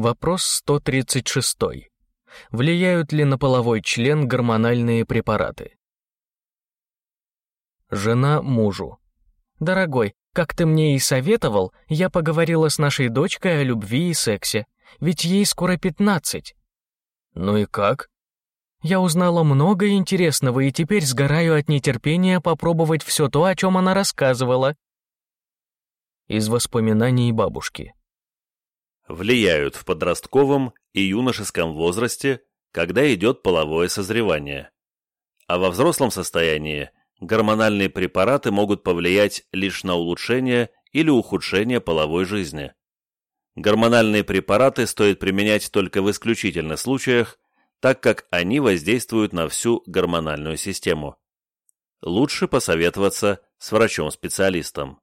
Вопрос 136. Влияют ли на половой член гормональные препараты? Жена мужу. Дорогой, как ты мне и советовал, я поговорила с нашей дочкой о любви и сексе, ведь ей скоро 15. Ну и как? Я узнала много интересного и теперь сгораю от нетерпения попробовать все то, о чем она рассказывала. Из воспоминаний бабушки. Влияют в подростковом и юношеском возрасте, когда идет половое созревание. А во взрослом состоянии гормональные препараты могут повлиять лишь на улучшение или ухудшение половой жизни. Гормональные препараты стоит применять только в исключительных случаях, так как они воздействуют на всю гормональную систему. Лучше посоветоваться с врачом-специалистом.